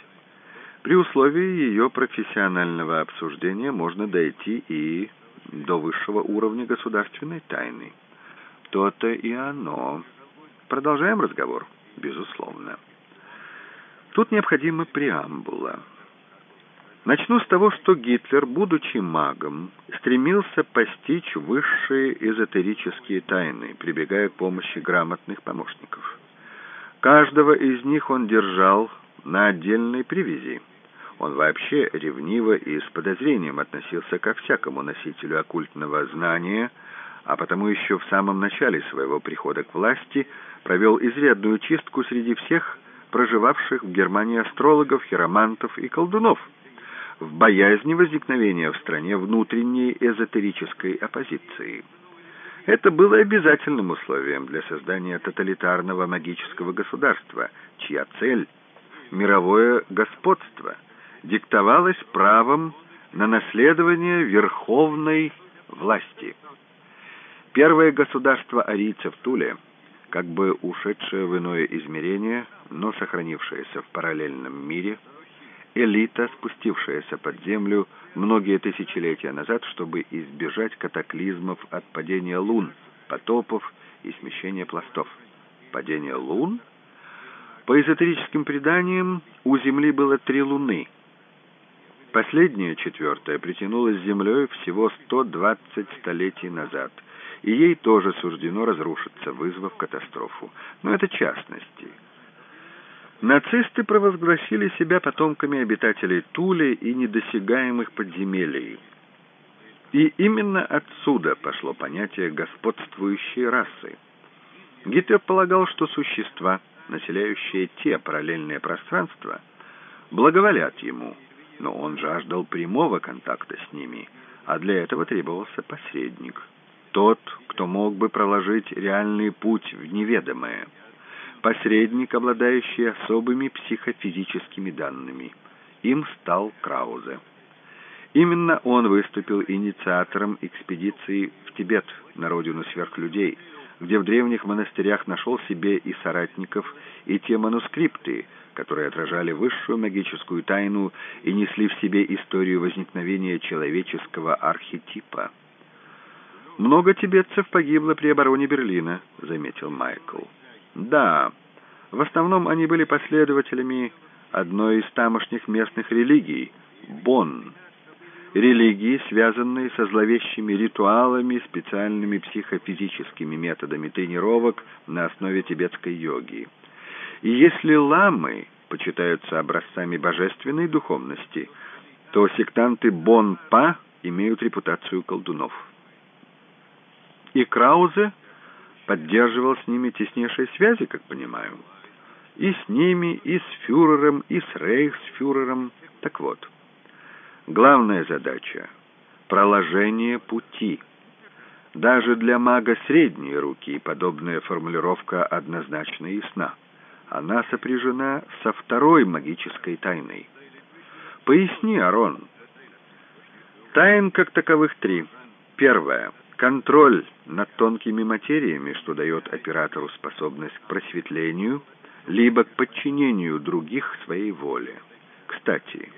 При условии ее профессионального обсуждения можно дойти и до высшего уровня государственной тайны. То-то и оно. Продолжаем разговор? Безусловно. Тут необходима преамбула. Начну с того, что Гитлер, будучи магом, стремился постичь высшие эзотерические тайны, прибегая к помощи грамотных помощников. Каждого из них он держал на отдельной привязи. Он вообще ревниво и с подозрением относился ко всякому носителю оккультного знания, а потому еще в самом начале своего прихода к власти провел изрядную чистку среди всех проживавших в Германии астрологов, хиромантов и колдунов, в боязни возникновения в стране внутренней эзотерической оппозиции. Это было обязательным условием для создания тоталитарного магического государства, чья цель – мировое господство – диктовалось правом на наследование верховной власти. Первое государство арийцев Туле, как бы ушедшее в иное измерение, но сохранившееся в параллельном мире, элита, спустившаяся под землю многие тысячелетия назад, чтобы избежать катаклизмов от падения лун, потопов и смещения пластов. Падение лун? По эзотерическим преданиям, у Земли было три луны — Последняя, четвертая, притянулась землей всего 120 столетий назад, и ей тоже суждено разрушиться, вызвав катастрофу. Но это частности. Нацисты провозгласили себя потомками обитателей Тули и недосягаемых подземелий. И именно отсюда пошло понятие господствующей расы. Гитлер полагал, что существа, населяющие те параллельные пространства, благоволят ему – но он жаждал прямого контакта с ними, а для этого требовался посредник. Тот, кто мог бы проложить реальный путь в неведомое. Посредник, обладающий особыми психофизическими данными. Им стал Краузе. Именно он выступил инициатором экспедиции в Тибет, на родину сверхлюдей, где в древних монастырях нашел себе и соратников, и те манускрипты, которые отражали высшую магическую тайну и несли в себе историю возникновения человеческого архетипа. «Много тибетцев погибло при обороне Берлина», — заметил Майкл. «Да, в основном они были последователями одной из тамошних местных религий — Бон. Религии, связанные со зловещими ритуалами, специальными психофизическими методами тренировок на основе тибетской йоги. И если ламы почитаются образцами божественной духовности, то сектанты Бон-Па имеют репутацию колдунов. И Краузе поддерживал с ними теснейшие связи, как понимаю. И с ними, и с фюрером, и с рейхсфюрером. Так вот, главная задача — проложение пути. Даже для мага средней руки подобная формулировка однозначно ясна. Она сопряжена со второй магической тайной. Поясни, Арон. Тайн как таковых три. Первая — контроль над тонкими материями, что дает оператору способность к просветлению, либо к подчинению других своей воле. Кстати,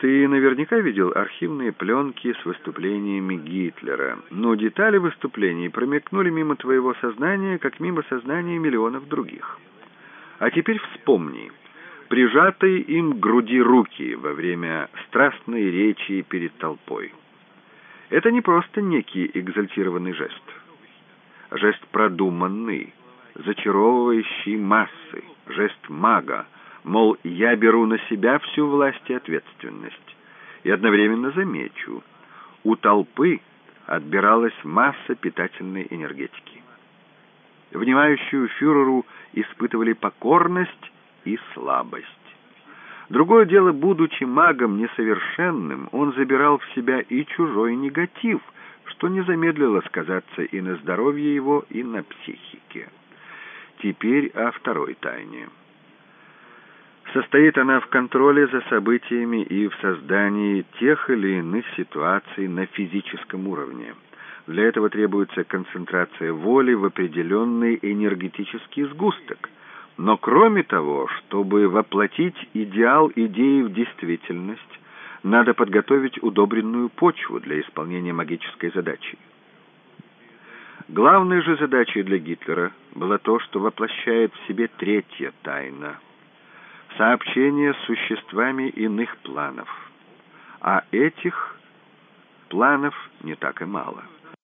ты наверняка видел архивные пленки с выступлениями Гитлера, но детали выступлений промелькнули мимо твоего сознания, как мимо сознания миллионов других. А теперь вспомни, прижатые им к груди руки во время страстной речи перед толпой. Это не просто некий экзальтированный жест. Жест продуманный, зачаровывающий массы, жест мага, мол, я беру на себя всю власть и ответственность. И одновременно замечу, у толпы отбиралась масса питательной энергетики внимающую фюреру испытывали покорность и слабость. Другое дело, будучи магом несовершенным, он забирал в себя и чужой негатив, что не замедлило сказаться и на здоровье его, и на психике. Теперь о второй тайне. Состоит она в контроле за событиями и в создании тех или иных ситуаций на физическом уровне. Для этого требуется концентрация воли в определенный энергетический сгусток. Но кроме того, чтобы воплотить идеал идеи в действительность, надо подготовить удобренную почву для исполнения магической задачи. Главной же задачей для Гитлера было то, что воплощает в себе третья тайна — сообщение с существами иных планов. А этих планов не так и мало.